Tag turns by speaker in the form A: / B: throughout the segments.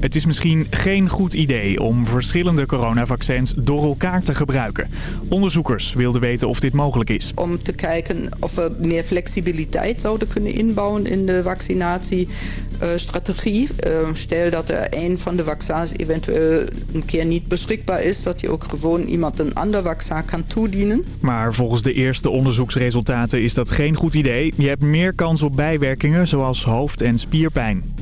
A: Het is misschien geen goed idee om verschillende coronavaccins door elkaar te gebruiken. Onderzoekers wilden weten of dit mogelijk is.
B: Om te kijken of we meer flexibiliteit zouden kunnen inbouwen in de vaccinatiestrategie. Uh, stel dat er een van de vaccins eventueel een keer niet beschikbaar is... dat je ook gewoon iemand een ander vaccin kan toedienen.
A: Maar volgens de eerste onderzoeksresultaten is dat geen goed idee. Je hebt meer kans op bijwerkingen zoals hoofd- en spierpijn.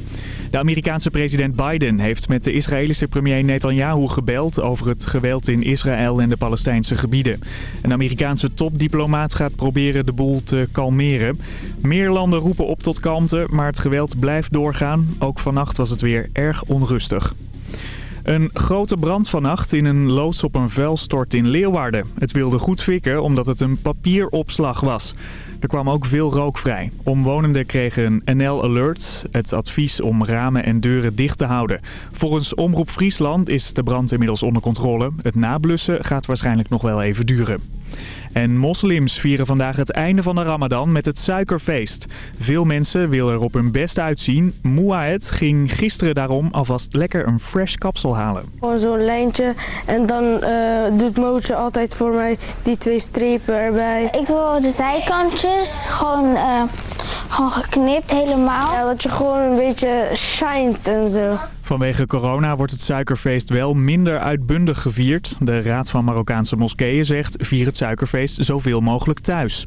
A: De Amerikaanse president Biden heeft met de Israëlische premier Netanyahu gebeld over het geweld in Israël en de Palestijnse gebieden. Een Amerikaanse topdiplomaat gaat proberen de boel te kalmeren. Meer landen roepen op tot kalmte, maar het geweld blijft doorgaan. Ook vannacht was het weer erg onrustig. Een grote brand vannacht in een loods op een vuilstort in Leeuwarden. Het wilde goed fikken omdat het een papieropslag was. Er kwam ook veel rook vrij. Omwonenden kregen een NL-alert, het advies om ramen en deuren dicht te houden. Volgens Omroep Friesland is de brand inmiddels onder controle. Het nablussen gaat waarschijnlijk nog wel even duren. En moslims vieren vandaag het einde van de ramadan met het suikerfeest. Veel mensen willen er op hun best uitzien. Mouahed ging gisteren daarom alvast lekker een fresh kapsel halen.
C: Gewoon zo'n lijntje en dan uh, doet Mootje altijd voor mij die twee strepen erbij.
D: Ik wil de zijkantjes gewoon, uh, gewoon geknipt helemaal.
C: Ja, dat je gewoon een beetje shined en zo.
A: Vanwege corona wordt het suikerfeest wel minder uitbundig gevierd. De Raad van Marokkaanse Moskeeën zegt vier het suikerfeest zoveel mogelijk thuis.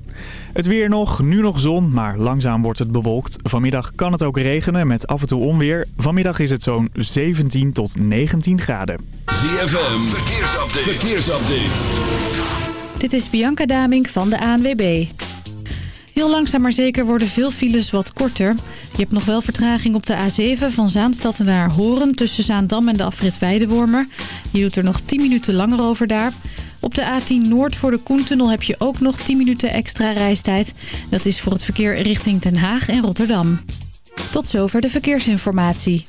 A: Het weer nog, nu nog zon, maar langzaam wordt het bewolkt. Vanmiddag kan het ook regenen met af en toe onweer. Vanmiddag is het zo'n 17 tot 19 graden.
E: ZFM, verkeersupdate. verkeersupdate.
F: Dit is Bianca Damink van de ANWB. Heel langzaam maar zeker worden veel files wat korter. Je hebt nog wel vertraging op de A7 van Zaanstad naar Horen... tussen Zaandam en de afrit Weidewormer. Je doet er nog 10 minuten langer over daar. Op de A10 Noord voor de Koentunnel heb je ook nog 10 minuten extra reistijd. Dat is voor het verkeer richting Den Haag en Rotterdam. Tot zover de verkeersinformatie.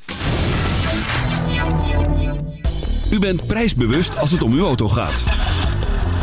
E: U bent prijsbewust als het om uw auto gaat.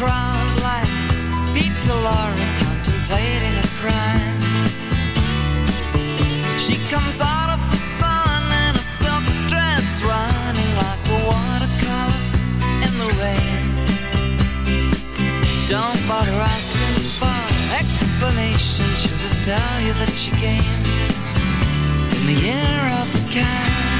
G: Crowd like Peter Laura contemplating a crime. She comes out of the sun in a silk dress Running like a watercolor in the rain. Don't bother asking for explanation She'll just tell you that she came In the year of the cat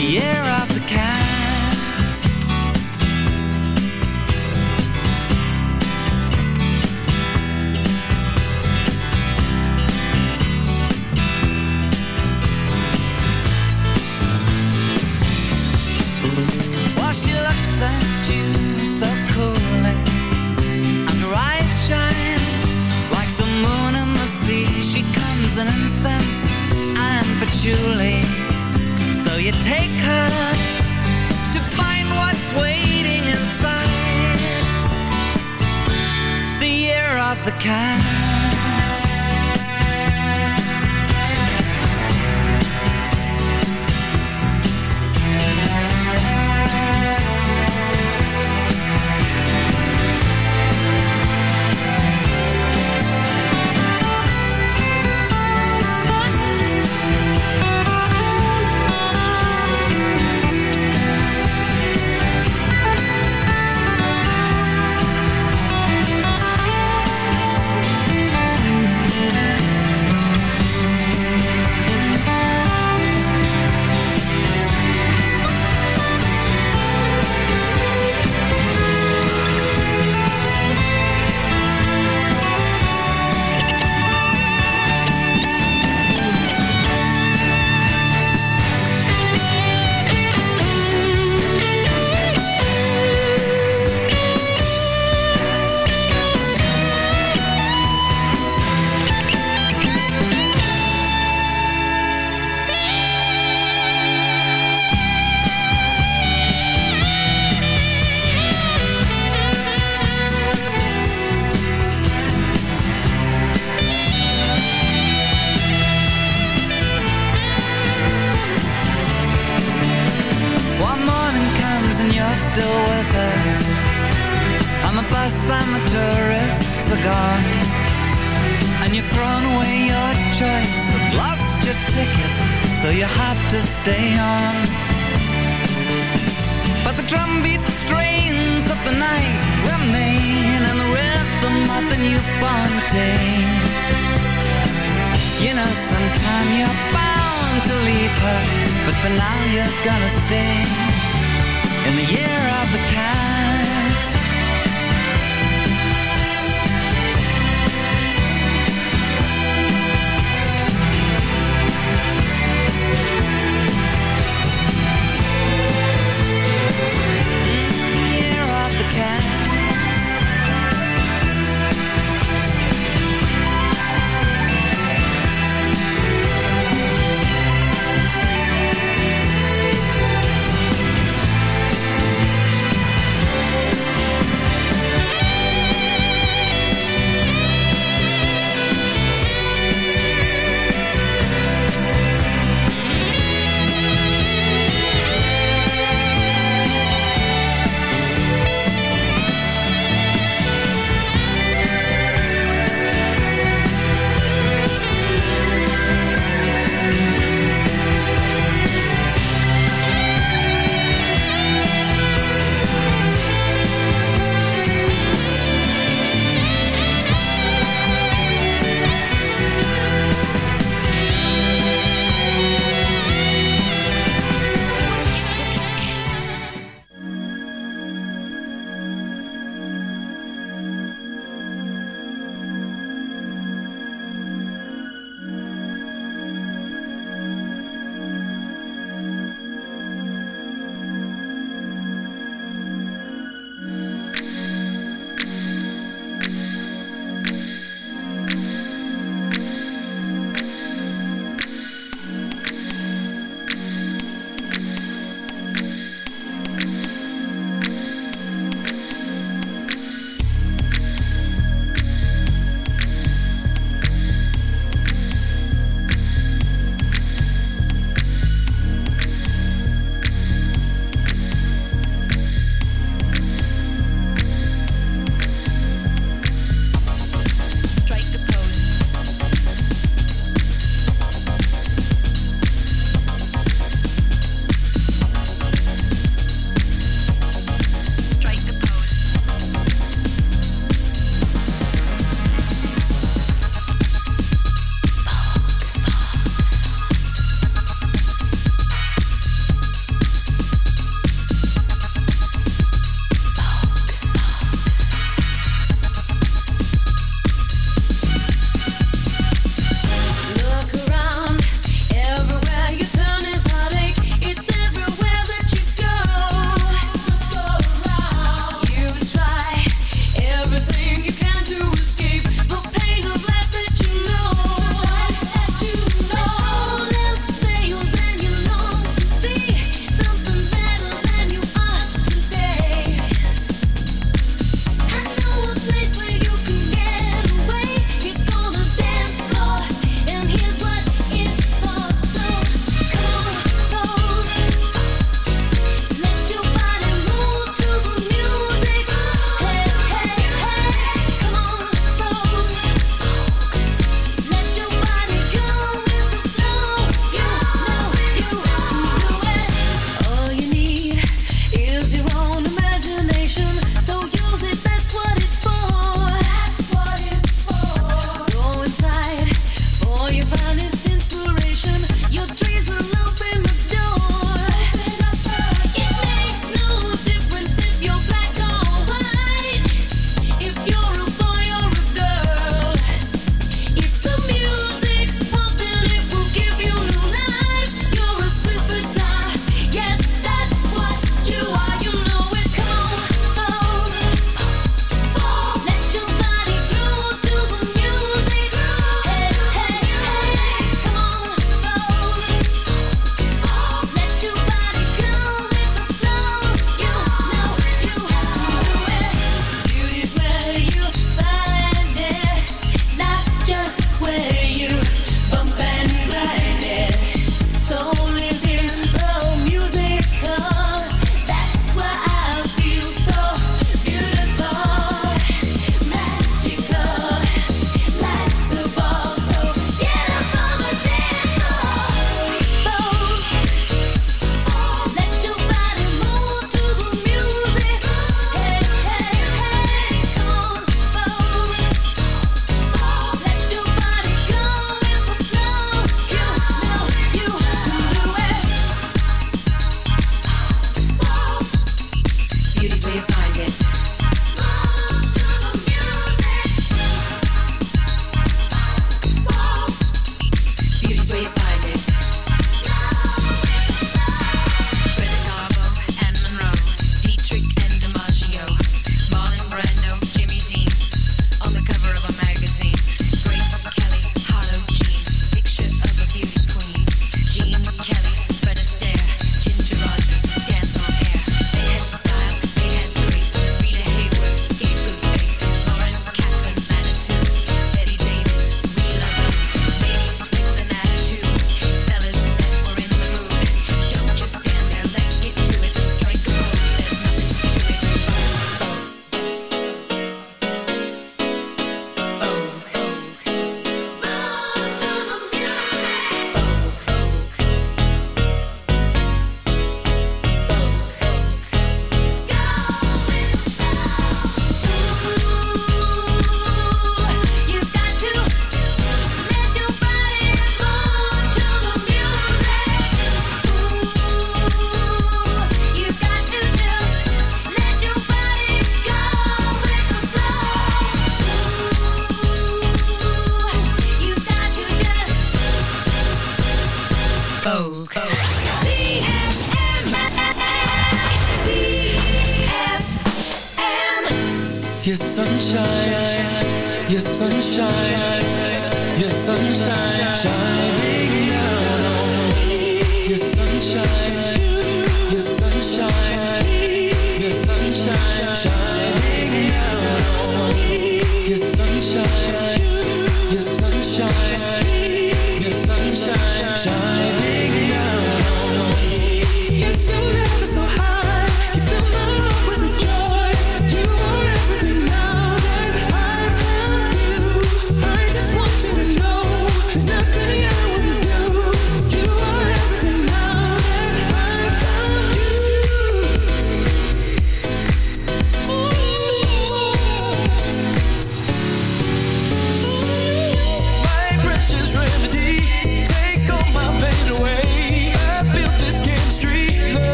G: the of the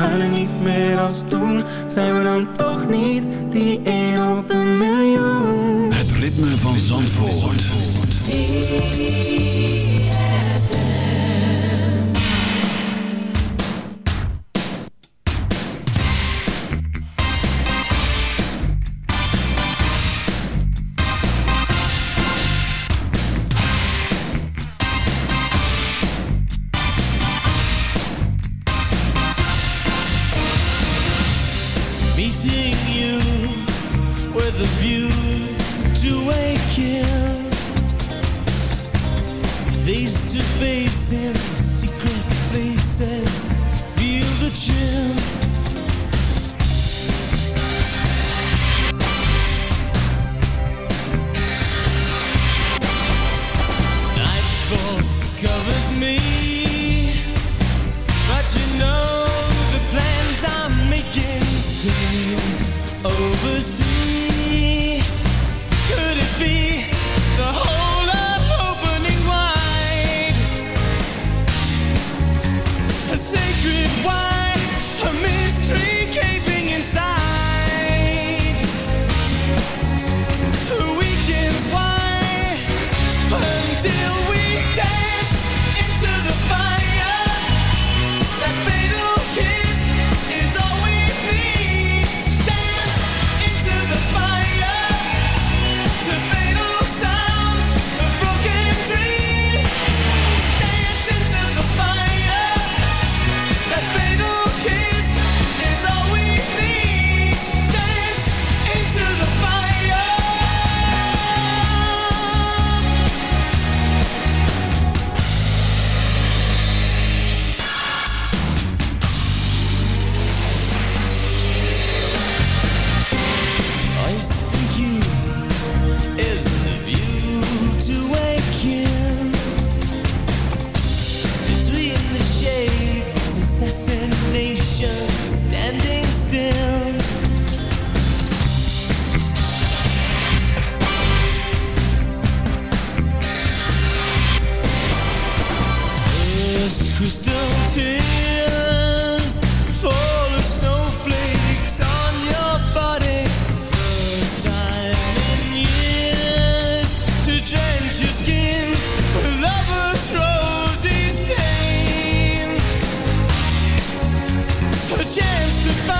H: Honey, goodbye.